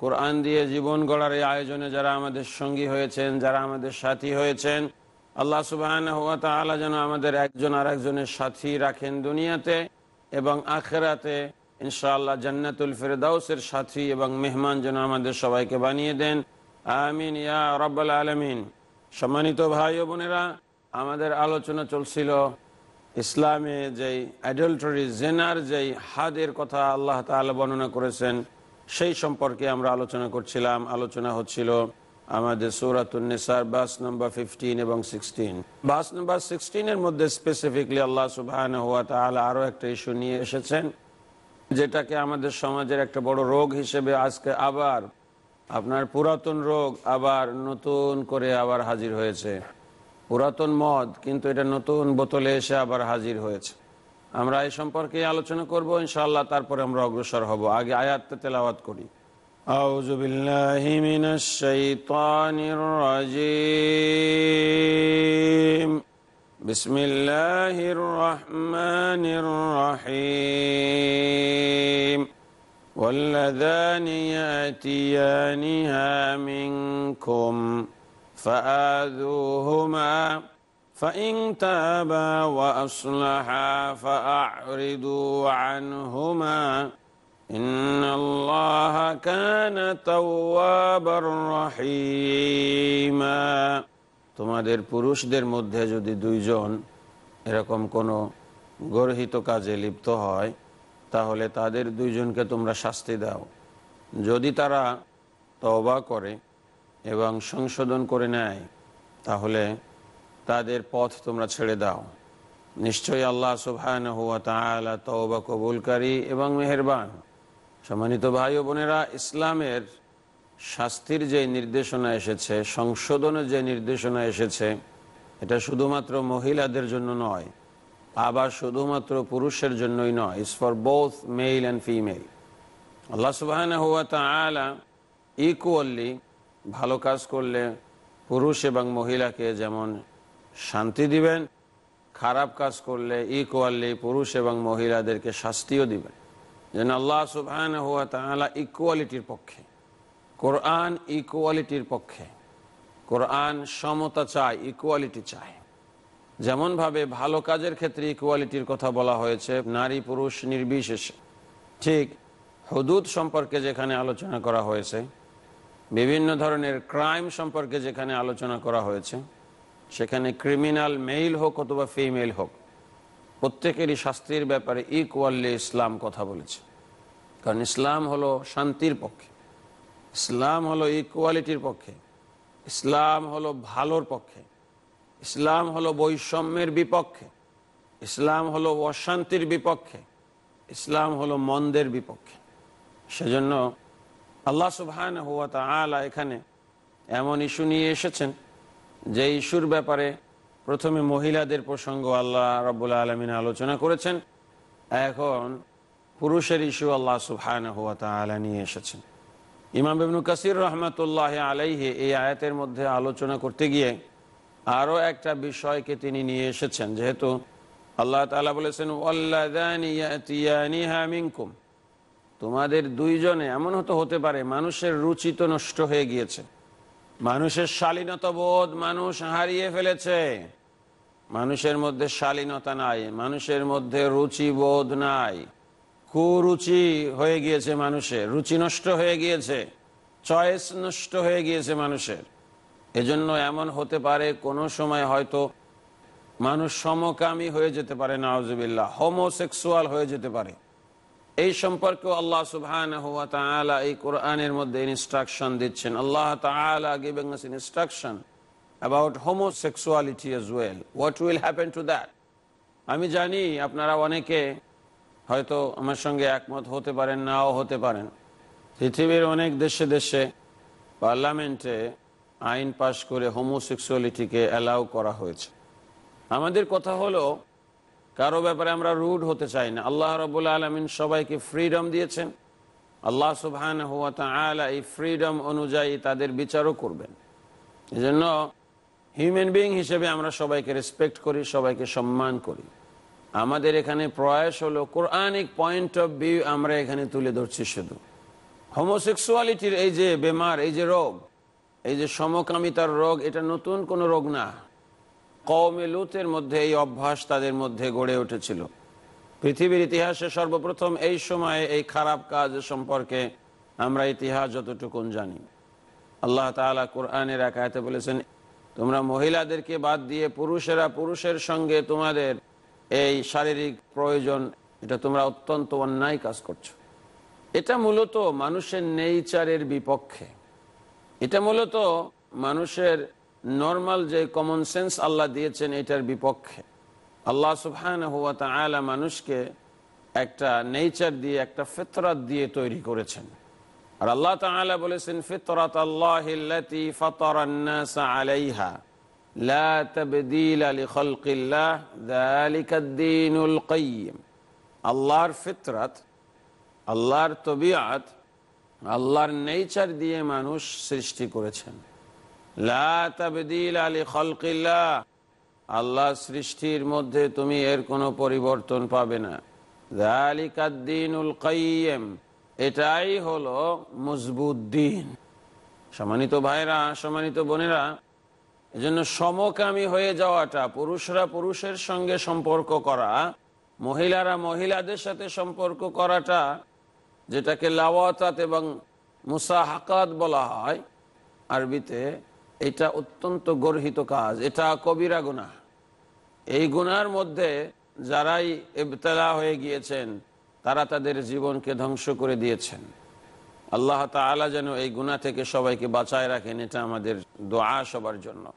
কোরআন দিয়ে জীবন গড়ার এই আয়োজনে যারা আমাদের সঙ্গী হয়েছেন, যারা আমাদের সাথী হয়েছেন, আল্লাহ সুবাহ যেন আমাদের একজন আর একজনের সাথী রাখেন দুনিয়াতে এবং আখেরাতে। ইনশাআল্লাহ জান্নাতুল ফেরদাউসের সাথী এবং মেহমান যেন আমাদের সবাইকে বানিয়ে দেন। আমিন ইয়া রব্বাল আলমিন। সম্মানিত ভাই ও বোনেরা, আমাদের আলোচনা চলছিল ইসলামে যেই অ্যাডাল্টারি জেনার যেই হাদের কথা আল্লাহ তালা বর্ণনা করেছেন। সেই সম্পর্কে আমরা আলোচনা করছিলাম। আলোচনা হচ্ছিল আমাদের সৌরাতুন্নেসার বাস নাম্বার ফিফটিন এবং সিক্সটিন বাস নাম্বার সিক্সটিনের মধ্যে স্পেসিফিকলি আল্লাহ সুবাহান হুয়া তাহলে আরও একটা ইস্যু নিয়ে এসেছেন, যেটাকে আমাদের সমাজের একটা বড় রোগ হিসেবে আজকে আবার, আপনার পুরাতন রোগ আবার নতুন করে আবার হাজির হয়েছে। পুরাতন মদ কিন্তু এটা নতুন বোতলে এসে আবার হাজির হয়েছে। আমরা এই সম্পর্কে আলোচনা করব ইনশাআল্লাহ তারপরে আমরা অগ্রসর হব আগে আয়াতটা তেলাওয়াত করি أعوذ بالله من الشيطان الرجيم بسم الله الرحمن الرحيم واللذان يأتيانها منكم فآذوهما فإن تابا وأصلحا فأعرضوا عنهما إن الله كان توابا رحيما তোমাদের পুরুষদের মধ্যে যদি দুইজন এরকম কোনো গর্হিত কাজে লিপ্ত হয় তাহলে তাদের দুইজনকে তোমরা শাস্তি দাও যদি তারা তবা করে এবং সংশোধন করে নেয় তাহলে তাদের পথ তোমরা ছেড়ে দাও। নিশ্চয়ই আল্লাহ সুবহান হুয়া তালা তওবা কবুলকারী এবং মেহরবান। সম্মানিত ভাই ও বোনেরা, ইসলামের শাস্তির যে নির্দেশনা এসেছে, সংশোধনের যে নির্দেশনা এসেছে, এটা শুধুমাত্র মহিলাদের জন্য নয়, আবার শুধুমাত্র পুরুষের জন্যই নয় is for both male and female Allah তালা ইকুয়ালি ভালো কাজ করলে পুরুষ এবং মহিলাকে যেমন শান্তি দিবেন, খারাপ কাজ করলে ইকুয়ালি পুরুষ এবং মহিলাদেরকে শাস্তিও দিবেন। যেন আল্লাহ সুবহান হুয়া তাহলা ইকুয়ালিটির পক্ষে, কোরআন ইকুয়ালিটির পক্ষে, কোরআন সমতা চায় ইকুয়ালিটি চায়। যেমনভাবে ভালো কাজের ক্ষেত্রে ইকুয়ালিটির কথা বলা হয়েছে, নারী পুরুষ নির্বিশেষে। ঠিক হদুদ সম্পর্কে যেখানে আলোচনা করা হয়েছে, বিভিন্ন ধরনের ক্রাইম সম্পর্কে যেখানে আলোচনা করা হয়েছে সেখানে ক্রিমিনাল মেইল হোক অথবা ফিমেল হোক, প্রত্যেকেরই শাস্তির ব্যাপারে ইকুয়ালি ইসলাম কথা বলেছে। কারণ ইসলাম হলো শান্তির পক্ষে, ইসলাম হলো ইকুয়ালিটির পক্ষে, ইসলাম হলো ভালোর পক্ষে, ইসলাম হলো বৈষম্যের বিপক্ষে, ইসলাম হলো অশান্তির বিপক্ষে, ইসলাম হলো মন্দের বিপক্ষে। সেজন্য আল্লাহ সুবহান হুয়া তালা এখানে এমন ইস্যু নিয়ে এসেছেন যে ইস্যুর ব্যাপারে প্রথমে মহিলাদের প্রসঙ্গ আল্লাহ রব্বুল আলমিন আলোচনা করেছেন, এখন পুরুষের ইস্যু আল্লাহ সুবহান হুয়া তালা নিয়ে এসেছেন। ইমাম ইবনু কাসির রহমতুল্লাহ আলাইহে এই আয়াতের মধ্যে আলোচনা করতে গিয়ে আরও একটা বিষয়কে তিনি নিয়ে এসেছেন, যেহেতু আল্লাহ তালা বলেছেন, "ওয়াল্লাযানি ইয়াতিয়ানিহা মিনকুম। তোমাদের দুইজনে এমন হতে হতে পারে, মানুষের রুচি তো নষ্ট হয়ে গিয়েছে। মানুষের শালীনতা বোধ মানুষ হারিয়ে ফেলেছে। মানুষের মধ্যে শালীনতা নাই, মানুষের মধ্যে রুচি বোধ নাই। কুরুচি হয়ে গিয়েছে মানুষের, রুচি নষ্ট হয়ে গিয়েছে, চয়েস নষ্ট হয়ে গিয়েছে মানুষের। এজন্য এমন হতে পারে কোনো সময় হয়তো মানুষ সমকামী হয়ে যেতে পারে নওয়াজবিল্লাহ হোমোসেক্সুয়াল হয়ে যেতে পারে। এই সম্পর্কে আল্লাহ সুবহান এই কোরআনের মধ্যে ইনস্ট্রাকশন দিচ্ছেন। Allah giving instruction about homosexuality as well. What will happen to that? আমি জানি আপনারা অনেকে হয়তো আমার সঙ্গে একমত হতে পারেন, নাও হতে পারেন। পৃথিবীর অনেক দেশে দেশে পার্লামেন্টে আইন পাশ করে হোমোসেক্সুয়ালিটিকে অ্যালাউ করা হয়েছে। আমাদের কথা হলো কারও ব্যাপারে আমরা রুড হতে চাই না। আল্লাহ রবুল আলমিন সবাইকে ফ্রিডম দিয়েছেন। আল্লাহ সুবহান এই ফ্রিডম অনুযায়ী তাদের বিচারও করবেন। এজন্য হিউম্যান বিং হিসেবে আমরা সবাইকে রেসপেক্ট করি, সবাইকে সম্মান করি। আমাদের এখানে প্রয়াস হলো কোরআনিক পয়েন্ট অফ ভিউ আমরা এখানে তুলে ধরছি শুধু। হোমোসেক্সুয়ালিটির এই যে বেমার, এই যে রোগ, এই যে সমকামিতার রোগ, এটা নতুন কোনো রোগ না। কৌমে লুতের মধ্যে এই অভ্যাস তাদের মধ্যে গড়ে উঠেছিল। পৃথিবীর ইতিহাসে সর্বপ্রথম এই সময়ে এই খারাপ কাজ সম্পর্কে আমরা ইতিহাস যতটুকুন জানি। আল্লাহ তাআলা কোরআনের একায়তে বলেছেন, তোমরা মহিলাদেরকে বাদ দিয়ে পুরুষেরা পুরুষের সঙ্গে তোমাদের এই শারীরিক প্রয়োজন, এটা তোমরা অত্যন্ত অন্যায় কাজ করছ। এটা মূলত মানুষের নেইচারের বিপক্ষে। এটা মূলত মানুষের নর্মাল যে কমন সেন্স আল্লাহ দিয়েছেন, এটার বিপক্ষে। আল্লাহ সুবহান হুয়া তাআলা মানুষকে একটা নেচার দিয়ে, একটা ফিতরাত দিয়ে তৈরি করেছেন। আর আল্লাহ তাআলা বলেছেন ফিতরাত নাস আলাইহা, লা তাবদীলা লিখালকিল্লাহ যালিকাদ দীনুল কাইয়্যিম আল্লাহর ফিতরাত, আল্লাহর তবিয়াত, আল্লাহর নেচার দিয়ে মানুষ সৃষ্টি করেছেন। আল্লাহ সৃষ্টির মধ্যে তুমি এর কোনো পরিবর্তন পাবে না। এটাই হলো মজবুত দিন। সম্মানিত ভাইরা, সম্মানিত বোনেরা, এজন্য সমকামী হয়ে যাওয়াটা, পুরুষরা পুরুষের সঙ্গে সম্পর্ক করা, মহিলারা মহিলাদের সাথে সম্পর্ক করাটা, যেটাকে লাওয়াতাত এবং মুসাহাকাত বলা হয়, আরবিতে এটা অত্যন্ত গর্হিত কাজ। এটা কবিরা গুনাহ। এই গুনার মধ্যে যারাই ইবতলা হয়ে গিয়েছেন, তারা তাদের জীবনকে ধ্বংস করে দিয়েছেন। আল্লাহ তাআলা যেন এই গুণা থেকে সবাইকে বাঁচায় রাখেন, এটা আমাদের দোয়া সবার জন্য।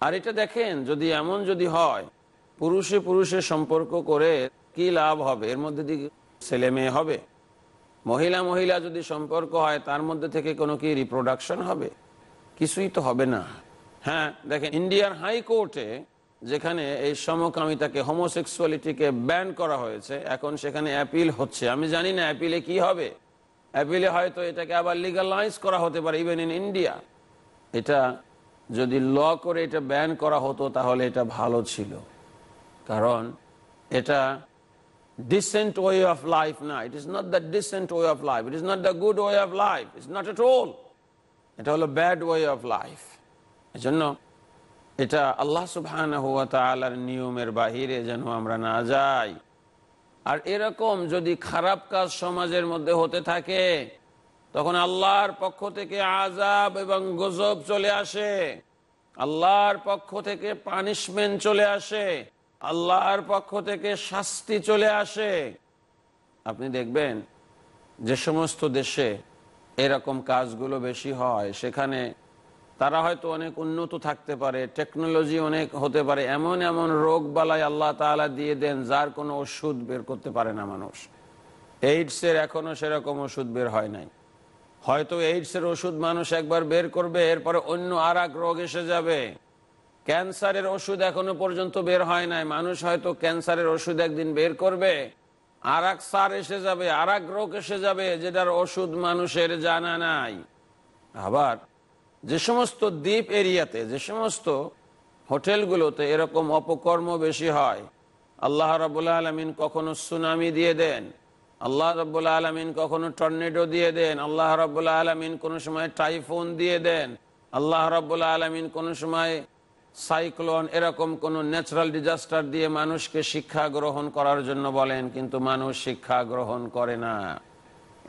আর এটা দেখেন, যদি এমন যদি হয়, পুরুষে পুরুষে সম্পর্ক করে কি লাভ হবে? এর মধ্যে দিকে ছেলে মেয়ে হবে? মহিলা মহিলা যদি সম্পর্ক হয়, তার মধ্যে থেকে কোনো কি রিপ্রোডাকশন হবে? কিছুই তো হবে না। হ্যাঁ দেখেন ইন্ডিয়ার হাইকোর্টে যেখানে এই সমকামিতাকে হোমোসেক্সুয়ালিটিকে ব্যান করা হয়েছে এখন সেখানে অ্যাপিল হচ্ছে। আমি জানি না অ্যাপিলে কি হবে। অ্যাপিলে হয়তো এটাকে আবার লিগালাইজ করা হতে পারে ইভেন ইন ইন্ডিয়া এটা যদি ল করে এটা ব্যান করা হতো তাহলে এটা ভালো ছিল। কারণ এটা ডিসেন্ট ওয়ে of লাইফ না। It is not the decent way of life it is not the good way of life it's not at all এটা হলো ব্যাড ওয়ে অফ লাইফ এজন্য এটা আল্লাহ সুবহান হুয়া তালার নিয়মের বাহিরে যেন আমরা না যাই। আর এরকম যদি খারাপ কাজ সমাজের মধ্যে হতে থাকে, তখন আল্লাহর পক্ষ থেকে আজাব এবং গজব চলে আসে। আল্লাহর পক্ষ থেকে পানিশমেন্ট চলে আসে। আল্লাহর পক্ষ থেকে শাস্তি চলে আসে। আপনি দেখবেন যে সমস্ত দেশে এরকম কাজগুলো বেশি হয়, সেখানে তারা হয়তো অনেক উন্নত থাকতে পারে টেকনোলজি অনেক হতে পারে, এমন এমন রোগ বালাই আল্লাহ তালা দিয়ে দেন যার কোনো ওষুধ বের করতে পারে না মানুষ। এইডসের এখনও সেরকম ওষুধ বের হয় নাই। হয়তো এইডসের ওষুধ মানুষ একবার বের করবে, এরপরে অন্য আর রোগ এসে যাবে। ক্যান্সারের ওষুধ এখনও পর্যন্ত বের হয় নাই, মানুষ হয়তো ক্যান্সারের ওষুধ একদিন বের করবে। আর এক সার এসে যাবে আর এক রোগ এসে যাবে, যেটার ওষুধ মানুষের জানা নাই। আবার যে সমস্ত দ্বীপ এরিয়াতে, যে সমস্ত হোটেলগুলোতে এরকম অপকর্ম বেশি হয়, আল্লাহ রবুল্লা আলমিন কখনো সুনামি দিয়ে দেন, আল্লাহ রব্বুল্লা আলমিন কখনো টর্নেডো দিয়ে দেন, আল্লাহ রব্বুল্লা আলমিন কোনো সময় টাইফুন দিয়ে দেন, আল্লাহ রব্বুল্লা আলমিন কোনো সময় সাইক্লোন এরকম কোন ন্যাচারাল ডিজাস্টার দিয়ে মানুষকে শিক্ষা গ্রহণ করার জন্য বলেন, কিন্তু মানুষ শিক্ষা গ্রহণ করে না।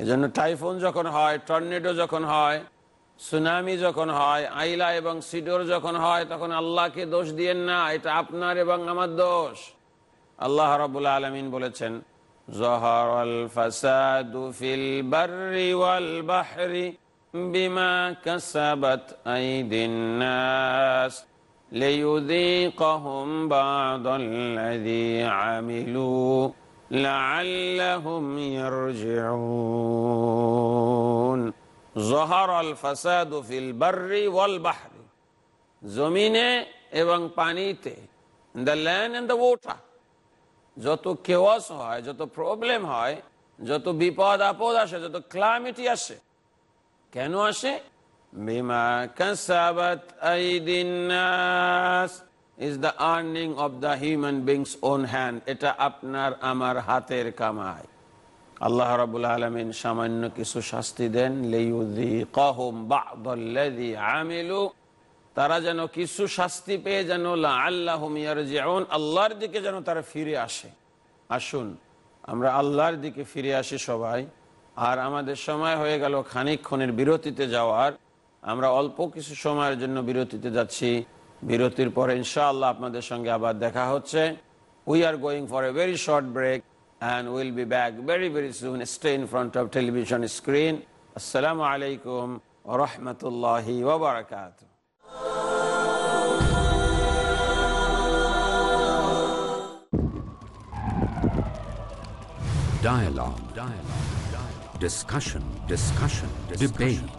এজন্য টাইফুন যখন হয়, টর্নেডো যখন হয়, সুনামি যখন হয়, আইলা এবং সিডোর যখন হয়, তখন আল্লাহকে দোষ দিয়েন না, এটা আপনার এবং আমার দোষ। আল্লাহ রবুল্লা আলমিন বলেছেন জহরল ফসাদু ফিল বাররি বাহরি বিমা কাসাবাত নাস। ليذيقهم بعض الذي عملوا لعلهم يرجعون জহার আল ফাসাদ ফিল বার্রি ওয়াল বাহরি জমিনে এবং পানিতে the land and the water যত কেওয়াস হয় যত প্রবলেম হয় যত বিপদ আপদ আসে যত ক্লামিটি আসে কেন আসে বিমা কাসাবাত আইদিন নাস is the earning of the human beings own hand এটা আপনার, আমার হাতের কামাই। আল্লাহ রাবুল আলমিন সামান্য কিছু শাস্তি দেন। আমিলু। তারা যেন কিছু শাস্তি পেয়ে যেন আল্লাহ আল্লাহর দিকে যেন তারা ফিরে আসে। আসুন, আমরা আল্লাহর দিকে ফিরে আসি সবাই। আর আমাদের সময় হয়ে গেল খানিক্ষণের বিরতিতে যাওয়ার। আমরা অল্প কিছু সময়ের জন্য বিরতিতে যাচ্ছি বিরতির পরে ইনশাআল্লাহ আপনাদের সঙ্গে আবার দেখা হচ্ছে we are going for a very short break and will be back very very soon stay in front of television screen আসসালামু আলাইকুম রহমতুল্লাহ ওবরাকাত Dialogue. Dialogue. Dialogue. Discussion. Discussion. Discussion. Debate.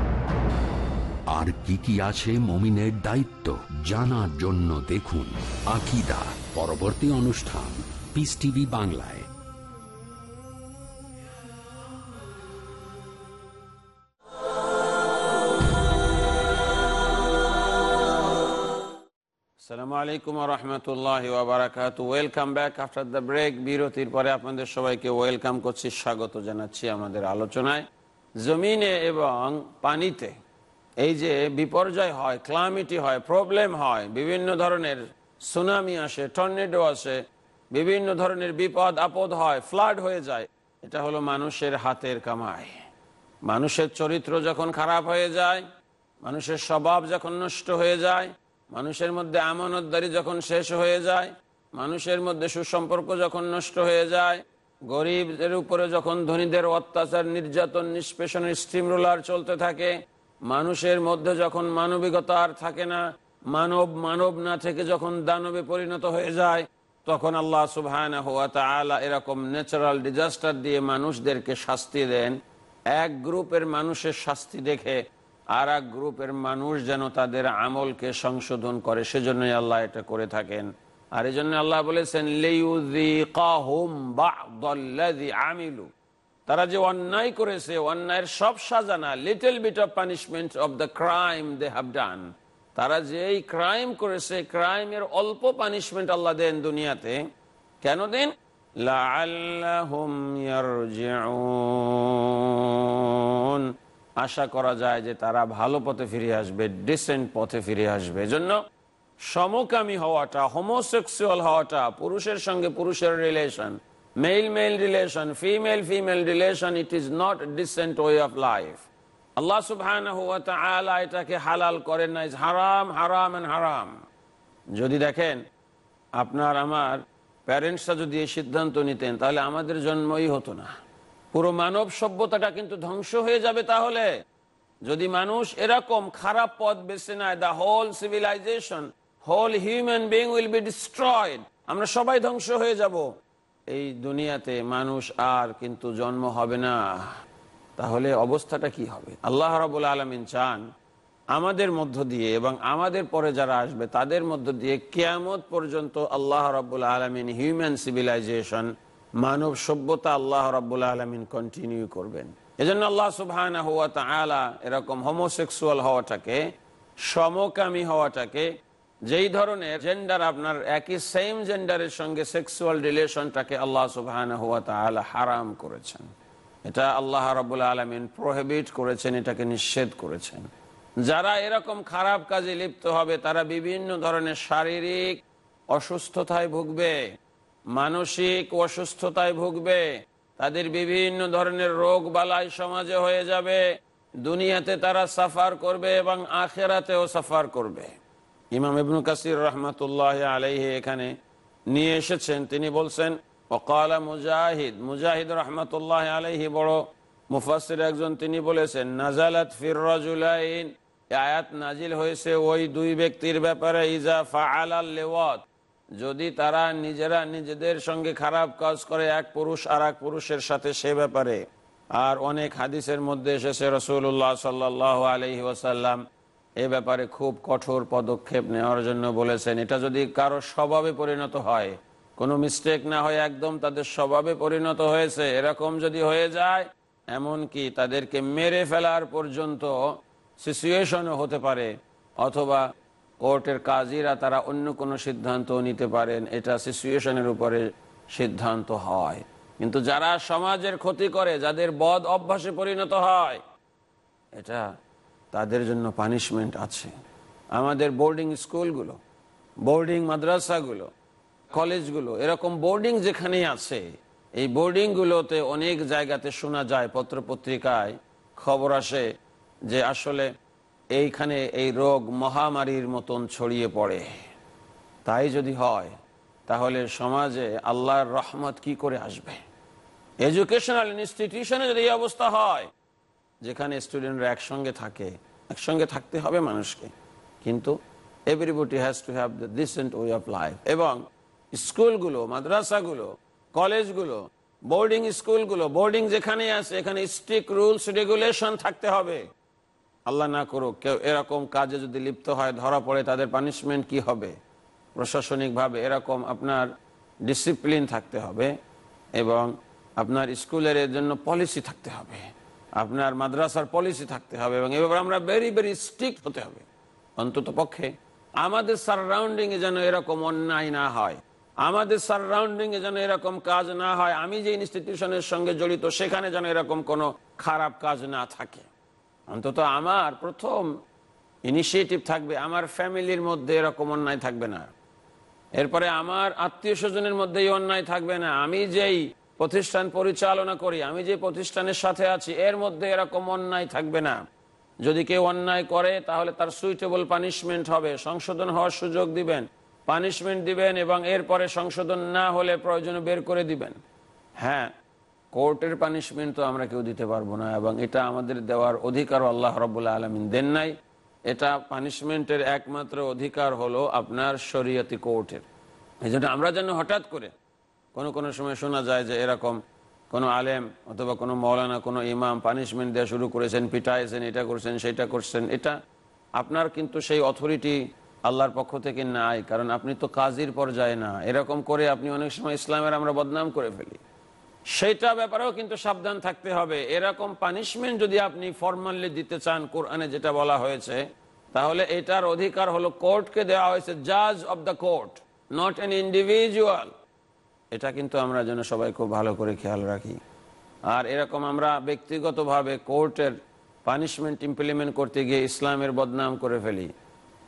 আর কি কি আছে মমিনের দায়িত্ব জানার জন্য দেখুন আকিদা পরবর্তী অনুষ্ঠান পিস টিভি বাংলায়। আসসালামু আলাইকুম রহমতুল্লাহ ওবরাকাত welcome back after the break বিরতির পরে আপনাদের সবাইকে ওয়েলকাম করছি, স্বাগত জানাচ্ছি আমাদের আলোচনায়। জমিনে এবং পানিতে এই যে বিপর্যয় হয়, ক্লামিটি হয়, প্রবলেম হয়, বিভিন্ন ধরনের সুনামি আসে, টর্নেডো আসে, বিভিন্ন ধরনের বিপদ, আপদ হয়, ফ্লাড হয়ে যায়, এটা হলো মানুষের হাতের কামাই। মানুষের চরিত্র যখন খারাপ হয়ে যায়, মানুষের স্বভাব যখন নষ্ট হয়ে যায়, মানুষের মধ্যে আমানতদারি যখন শেষ হয়ে যায়, মানুষের মধ্যে সুসম্পর্ক যখন নষ্ট হয়ে যায়, গরিবদের উপরে যখন ধনীদের অত্যাচার, নির্যাতন, নিষ্পেষণের স্টিম রোলার চলতে থাকে মানুষের মধ্যে যখন মানবিকতা আর থাকে না, মানব মানব না থেকে যখন দানবে পরিণত হয়ে যায়, তখন আল্লাহ সুবহান এরকম ন্যাচারাল ডিজাস্টার দিয়ে মানুষদেরকে শাস্তি দেন। এক গ্রুপের মানুষের শাস্তি দেখে আর এক গ্রুপের মানুষ যেন তাদের আমলকে সংশোধন করে, সেজন্যই আল্লাহ এটা করে থাকেন। আর এই জন্য আল্লাহ বলেছেন আমিলু। তারা যে অন্যায় করেছে, অন্যায়ের সব সাজানা little bit of punishment of the crime they have done তারা যে এই ক্রাইম করেছে ক্রাইমের অল্প পানিশমেন্ট আল্লাহ দেন দুনিয়াতে, কেন দেন? আশা করা যায় যে তারা ভালো পথে ফিরে আসবে ডিসেন্ট পথে ফিরে আসবে। এজন্য সমকামী হওয়াটা হোমোসেক্সুয়াল হওয়াটা, পুরুষের সঙ্গে পুরুষের relation male male relation female female relation it is not decent way of life Allah সুবহানাহু ওয়া তাআলা এটাকে হালাল করেন না হারাম হারাম এন্ড হারাম যদি দেখেন, আপনার আমার প্যারেন্টসরা যদি এই সিদ্ধান্ত নিতেন, তাহলে আমাদের জন্মই হতো না। পুরো মানব সভ্যতাটা কিন্তু ধ্বংস হয়ে যাবে তাহলে। যদি মানুষ এরকম খারাপ পথ বেছে নেয় the whole civilization whole human being will be destroyed আমরা সবাই ধ্বংস হয়ে যাব। এই দুনিয়াতে মানুষ আর কিন্তু জন্ম হবে না। তাহলে অবস্থাটা কি হবে? আল্লাহ রাবুল আলমিন চান, আমাদের মধ্য দিয়ে এবং আমাদের পরে যারা আসবে, তাদের মধ্য দিয়ে কেয়ামত পর্যন্ত আল্লাহ রাবুল আলমিন হিউম্যান সিভিলাইজেশন মানব সভ্যতা আল্লাহ রাবুল আলমিন কন্টিনিউ করবেন। এজন্য আল্লাহ তালা এরকম হোমোসেক্সুয়াল হওয়াটাকে, সমকামী হওয়াটাকে যেই ধরনের জেন্ডার আপনার একই সেম জেন্ডারের সঙ্গে সেক্সুয়াল রিলেশনটাকে আল্লাহ তালা হারাম করেছেন। এটা আল্লাহ রাবুল আলমিন প্রহেবিট করেছেন, এটাকে নিষেধ করেছেন। যারা এরকম খারাপ কাজে লিপ্ত হবে, তারা বিভিন্ন ধরনের শারীরিক অসুস্থতায় ভুগবে, মানসিক অসুস্থতায় ভুগবে, তাদের বিভিন্ন ধরনের রোগ বালাই সমাজে হয়ে যাবে, দুনিয়াতে তারা সাফার করবে এবং আখেরাতেও সাফার করবে। ইমাম ইবনু কাসির রহমতুল্লাহ আলাইহি এখানে নিয়ে এসেছেন। তিনি বলছেন, ওকালা মুজাহিদ। মুজাহিদ রহমতুল্লাহ আলাইহি বড় মুফাসির একজন তিনি বলেছেন, নাজালাত ফির রাজুলাইন। আয়াত নাজিল হয়েছে ওই দুই ব্যক্তির ব্যাপারে, ইজা ফাআল লেওয়াত। যদি তারা নিজেরা নিজেদের সঙ্গে খারাপ কাজ করে, এক পুরুষ আর এক পুরুষের সাথে সে ব্যাপারে। আর অনেক হাদিসের মধ্যে এসেছে রসুল্লাহ সাল্লাহ আলহি ওয়াসাল্লাম এ ব্যাপারে খুব কঠোর পদক্ষেপ নেওয়ার জন্য বলেছেন। এটা যদি কারও স্বভাবে পরিণত হয়, কোনো মিস্টেক না হয় একদম তাদের স্বভাবে পরিণত হয়েছে, এরকম যদি হয়ে যায় এমন কি তাদেরকে মেরে ফেলার পর্যন্ত সিচুয়েশনও হতে পারে, অথবা কোর্টের কাজীরা তারা অন্য কোনো সিদ্ধান্ত নিতে পারেন, এটা সিচুয়েশনের উপরে সিদ্ধান্ত হয়। কিন্তু যারা সমাজের ক্ষতি করে, যাদের বদ অভ্যাসে পরিণত হয়, এটা তাদের জন্য পানিশমেন্ট আছে। আমাদের বোর্ডিং স্কুলগুলো বোর্ডিং মাদ্রাসাগুলো, কলেজগুলো, এরকম বোর্ডিং যেখানে আছে, এই বোর্ডিংগুলোতে অনেক জায়গাতে শোনা যায় পত্রপত্রিকায় খবর আসে যে আসলে এইখানে এই রোগ মহামারীর মতন ছড়িয়ে পড়ে। তাই যদি হয়, তাহলে সমাজে আল্লাহর রহমত কি করে আসবে? এডুকেশনাল ইনস্টিটিউশনে যদি এই অবস্থা হয় যেখানে স্টুডেন্টরা একসঙ্গে থাকে, একসঙ্গে থাকতে হবে মানুষকে। কিন্তু everybody has to have the decent way of life এবং স্কুলগুলো, মাদ্রাসাগুলো, কলেজগুলো বোর্ডিং স্কুলগুলো বোর্ডিং যেখানে আছে, এখানে স্ট্রিক রুলস রেগুলেশন থাকতে হবে। আল্লাহ না করুক, কেউ এরকম কাজে যদি লিপ্ত হয়, ধরা পড়ে, তাদের পানিশমেন্ট কি হবে? প্রশাসনিকভাবে এরকম আপনার ডিসিপ্লিন থাকতে হবে এবং আপনার স্কুলের জন্য পলিসি থাকতে হবে। আপনার মাদ্রাসার পলিসি থাকতে হবে এবং এভাবে আমরা ভেরি ভেরি স্ট্রিক্ট হতে হবে। অন্তত পক্ষে আমাদের সারাউন্ডিং এ যেন এরকম অন্যায় না হয়। আমাদের সারাউন্ডিং এ যেন এরকম কাজ না হয়। আমি যে ইনস্টিটিউশনের সঙ্গে জড়িত, সেখানে যেন এরকম কোনো খারাপ কাজ না থাকে। অন্তত আমার প্রথম ইনিশিয়েটিভ থাকবে, আমার ফ্যামিলির মধ্যে এরকম অন্যায় থাকবে না। এরপরে আমার আত্মীয় স্বজনের মধ্যেই অন্যায় থাকবে না। আমি যেই প্রতিষ্ঠান পরিচালনা করি, আমি যে প্রতিষ্ঠানের সাথে আছি, এর মধ্যে এরকম অন্যায় থাকবে না। যদি কেউ অন্যায় করে, তাহলে তার সুইটেবল পানিশমেন্ট হবে। সংশোধন হওয়ার সুযোগ দিবেন পানিশমেন্ট দিবেন এবং এরপরে সংশোধন না হলে প্রয়োজনে বের করে দিবেন। হ্যাঁ কোর্টের পানিশমেন্ট তো আমরা কেউ দিতে পারব না এবং এটা আমাদের দেওয়ার অধিকারও আল্লাহ রবুল্লা আলমিন দেন নাই। এটা পানিশমেন্টের একমাত্র অধিকার হলো আপনার শরীয়তি কোর্টের। এই আমরা যেন হঠাৎ করে কোনো কোনো সময় শোনা যায় যে এরকম কোনো আলেম অথবা কোনো মৌলানা, কোনো ইমাম পানিশমেন্ট দেওয়া শুরু করেছেন, পিটাইছেন, এটা করছেন, সেটা করছেন, এটা আপনার কিন্তু সেই অথরিটি আল্লাহর পক্ষ থেকে নাই, কারণ আপনি তো কাজীর পর্যায়ে না। এরকম করে আপনি অনেক সময় ইসলামের আমরা বদনাম করে ফেলি। সেটা ব্যাপারেও কিন্তু সাবধান থাকতে হবে। এরকম পানিশমেন্ট যদি আপনি ফর্মালি দিতে চান, কোরআনে যেটা বলা হয়েছে, তাহলে এটার অধিকার হলো কোর্টকে দেওয়া হয়েছে জাজ of the court not an individual এটা কিন্তু আমরা যেন সবাই খুব ভালো করে খেয়াল রাখি। আর এরকম আমরা ব্যক্তিগতভাবে কোর্টের পানিশমেন্ট ইমপ্লিমেন্ট করতে গিয়ে ইসলামের বদনাম করে ফেলি।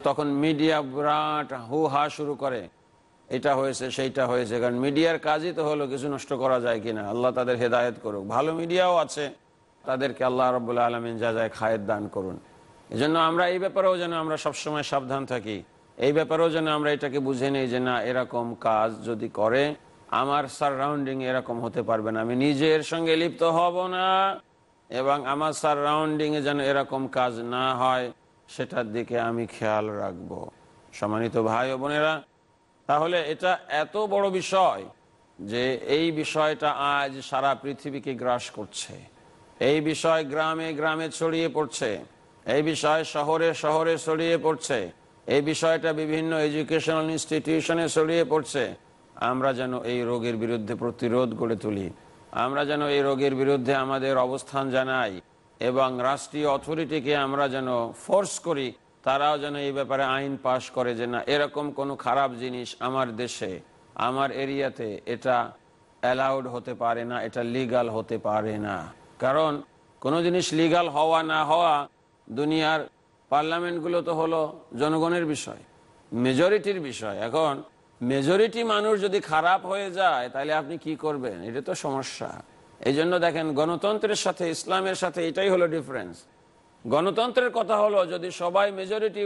তখন মিডিয়া বিরাট হু হা শুরু করে, এটা হয়েছে, সেইটা হয়েছে। কারণ মিডিয়ার কাজই তো হলো কিছু নষ্ট করা যায় কিনা। আল্লাহ তাদের হেদায়ত করুক। ভালো মিডিয়াও আছে, তাদেরকে আল্লাহ রবুল্লা আলমিন যা যায় খায়ের দান করুন। এই জন্য আমরা এই ব্যাপারেও যেন আমরা সবসময় সাবধান থাকি। এই ব্যাপারেও যেন আমরা এটাকে বুঝে নিই যে না, এরকম কাজ যদি করে আমার সারাউন্ডিং এরকম হতে পারবে না। আমি নিজের সঙ্গে লিপ্ত হব না এবং আমার সারাউন্ডিং এ যেন এরকম কাজ না হয়, সেটার দিকে আমি খেয়াল রাখব। সম্মানিত ভাই ও বোনেরা, তাহলে এটা এত বড় বিষয় যে এই বিষয়টা আজ সারা পৃথিবীকে গ্রাস করছে। এই বিষয় গ্রামে গ্রামে ছড়িয়ে পড়ছে। এই বিষয় শহরে শহরে ছড়িয়ে পড়ছে। এই বিষয়টা বিভিন্ন এডুকেশনাল ইনস্টিটিউশনে ছড়িয়ে পড়ছে। আমরা যেন এই রোগের বিরুদ্ধে প্রতিরোধ গড়ে তুলি। আমরা যেন এই রোগের বিরুদ্ধে আমাদের অবস্থান জানাই এবং রাষ্ট্রীয় অথরিটিকে আমরা যেন ফোর্স করি, তারাও যেন এই ব্যাপারে আইন পাশ করে যে না, এরকম কোনো খারাপ জিনিস আমার দেশে, আমার এরিয়াতে এটা অ্যালাউড হতে পারে না, এটা লিগাল হতে পারে না। কারণ কোনো জিনিস লিগাল হওয়া না হওয়া দুনিয়ার পার্লামেন্টগুলো তো হলো জনগণের বিষয় মেজরিটির বিষয়। এখন মেজরিটি মানুষ যদি খারাপ হয়ে যায়, তাহলে আপনি কি করবেন? এটা তো সমস্যা। এই জন্য দেখেন, গণতন্ত্রের সাথে, ইসলামের সাথে এটাই হলো ডিফারেন্স গণতন্ত্রের কথা হলো, যদি সবাই মেজরিটি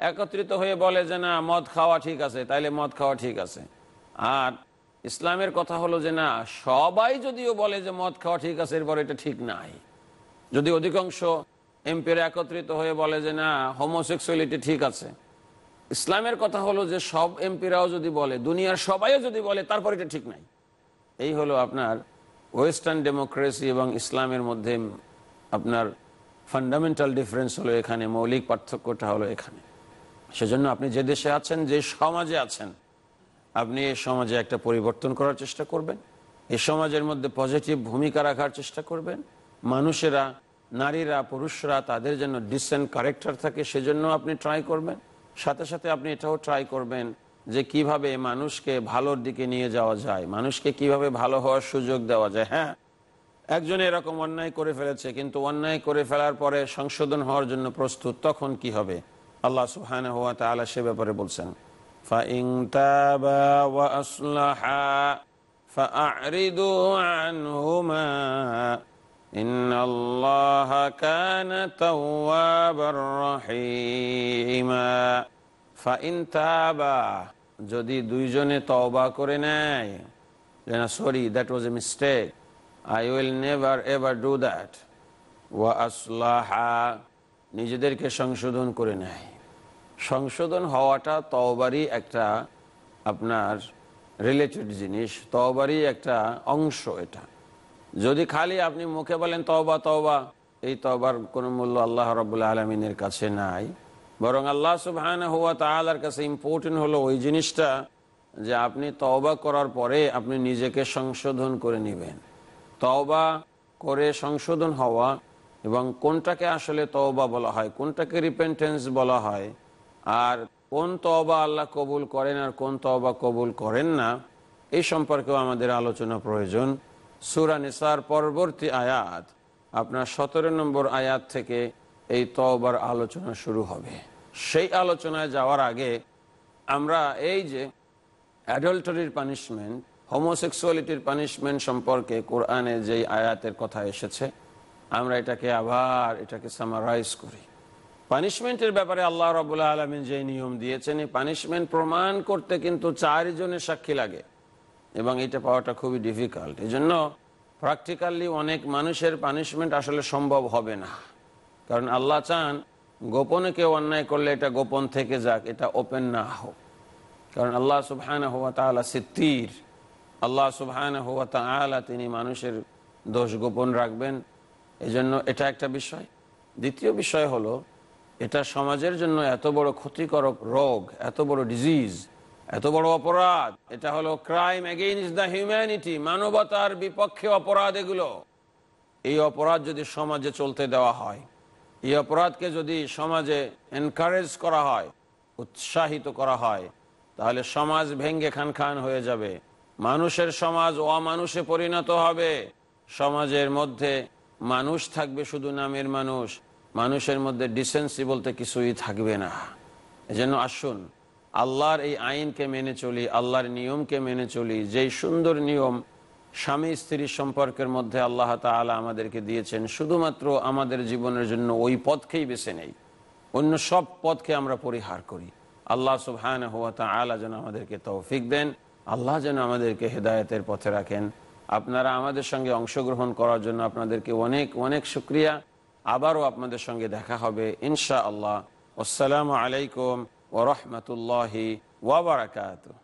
একত্রিত হয়ে বলে যে না, মদ খাওয়া ঠিক আছে তাইলে মদ খাওয়া ঠিক আছে। আর ইসলামের কথা হলো যে না, সবাই যদিও বলে যে মদ খাওয়া ঠিক আছে, এরপর এটা ঠিক নাই। যদি অধিকাংশ এমপির একত্রিত হয়ে বলে যে না হোমোসেক্সুয়ালিটি ঠিক আছে ইসলামের কথা হলো যে সব এমপিরাও যদি বলে, দুনিয়ার সবাইও যদি বলে, তারপর এটা ঠিক নাই। এই হলো আপনার ওয়েস্টার্ন ডেমোক্রেসি এবং ইসলামের মধ্যে আপনার ফান্ডামেন্টাল ডিফারেন্স হলো এখানে, মৌলিক পার্থক্যটা হলো এখানে। সেজন্য আপনি যে দেশে আছেন, যে সমাজে আছেন, আপনি এই সমাজে একটা পরিবর্তন করার চেষ্টা করবেন। এই সমাজের মধ্যে পজিটিভ ভূমিকা রাখার চেষ্টা করবেন। মানুষেরা, নারীরা, পুরুষরা, তাদের জন্য ডিসেন্ট ক্যারেক্টার থাকে, সেজন্য আপনি ট্রাই করবেন। সাথে সাথে আপনি এটাও ট্রাই করবেন যে কিভাবে মানুষকে ভালোর দিকে নিয়ে যাওয়া যায় মানুষকে কিভাবে ভালো হওয়ার সুযোগ দেওয়া যায় হ্যাঁ একজন এরকম অন্যায় করে ফেলেছে কিন্তু অন্যায় করে ফেলার পরে সংশোধন হওয়ার জন্য প্রস্তুত তখন কি হবে আল্লাহ সুহান হওয়া তাহলে সে ব্যাপারে বলছেন فَإِن تَابَا وَأَصْلَحَا فَأَعْرِضُوا عَنْهُمَا إِنَّ اللَّهَ كَانَ تَوَّابًا رَحِيمًا فَإِن تَابَا যদি দুইজনে তওবা করে নেয় যে না sorry that was a mistake I will never ever do that ওয়া আসলাহা নিজেদেরকে সংশোধন করে নেয় সংশোধন হওয়াটা তওবারই একটা আপনার রিলেটেড জিনিস তওবারই একটা অংশ এটা যদি খালি আপনি মুখে বলেন তওবা তওবা, এই তওবার কোনো মূল্য আল্লাহ রবুল্লা আলমিনের কাছে নাই। বরং আল্লাহ সুবহান হুয়া তালার কাছে ইম্পর্টেন্ট হলো ওই জিনিসটা যে আপনি তওবা করার পরে আপনি নিজেকে সংশোধন করে নেবেন। তওবা করে সংশোধন হওয়া এবং কোনটাকে আসলে তওবা বলা হয়, কোনটাকে রিপেন্টেন্স বলা হয়, আর কোন তওবা আল্লাহ কবুল করেন আর কোন তওবা কবুল করেন না, এই সম্পর্কেও আমাদের আলোচনা প্রয়োজন। সুরা নিসার পরবর্তী আয়াত আপনার সতেরো নম্বর আয়াত থেকে এই তওবার আলোচনা শুরু হবে। সেই আলোচনায় যাওয়ার আগে আমরা এই যে অ্যাডাল্টারির পানিশমেন্ট হোমোসেক্সুয়ালিটির পানিশমেন্ট সম্পর্কে কোরআনে যেই আয়াতের কথা এসেছে, আমরা এটাকে আবার এটাকে সামারাইজ করি। পানিশমেন্টের ব্যাপারে আল্লাহ রবুল্লা আলমিন যে নিয়ম দিয়েছেন, এই পানিশমেন্ট প্রমাণ করতে কিন্তু চারজনের সাক্ষী লাগে। এবং এটা পাওয়াটা খুবই ডিফিকাল্ট এই জন্য প্র্যাকটিক্যালি অনেক মানুষের পানিশমেন্ট আসলে সম্ভব হবে না। কারণ আল্লাহ চান গোপনে কেউ অন্যায় করলে এটা গোপন থেকে যাক, এটা ওপেন না হোক। কারণ আল্লাহ সুবহান হওয়া তালা সিদ্দির। আল্লাহ সুবহান হওয়া তালা তিনি মানুষের দোষ গোপন রাখবেন। এজন্য এটা একটা বিষয়। দ্বিতীয় বিষয় হলো, এটা সমাজের জন্য এত বড় ক্ষতিকারক রোগ, এত বড় ডিজিজ এত বড় অপরাধ, এটা হলো ক্রাইম এগেইনস্ট দ্য হিউম্যানিটি মানবতার বিপক্ষে অপরাধ এগুলো। এই অপরাধ যদি সমাজে চলতে দেওয়া হয়, এই অপরাধকে যদি সমাজে এনকারেজ করা হয়, উৎসাহিত করা হয়, তাহলে সমাজ ভেঙ্গে খান খান হয়ে যাবে। মানুষের সমাজ অমানুষে পরিণত হবে। সমাজের মধ্যে মানুষ থাকবে শুধু নামের মানুষ, মানুষের মধ্যে ডিসেন্সি বলতে কিছুই থাকবে না। এজন্য আসুন আল্লাহর এই আইনকে মেনে চলি, আল্লাহর নিয়মকে মেনে চলি, যেই সুন্দর নিয়ম স্বামী স্ত্রীর সম্পর্কের মধ্যে আল্লাহ তাআলা আমাদেরকে দিয়েছেন, শুধুমাত্র আমাদের জীবনের জন্য ওই পথকেই বেছে নেই। অন্য সব পথকে আমরা পরিহার করি। আল্লাহ সুবহান হুয়া আলা যেন আমাদেরকে তৌফিক দেন, আল্লাহ যেন আমাদেরকে হেদায়তের পথে রাখেন। আপনারা আমাদের সঙ্গে অংশগ্রহণ করার জন্য আপনাদেরকে অনেক অনেক শুক্রিয়া। আবারও আপনাদের সঙ্গে দেখা হবে ইনশা আল্লাহ আসসালামু আলাইকুম। ورحمة الله وبركاته.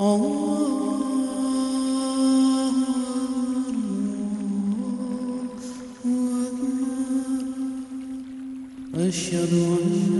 Allah أشهد أن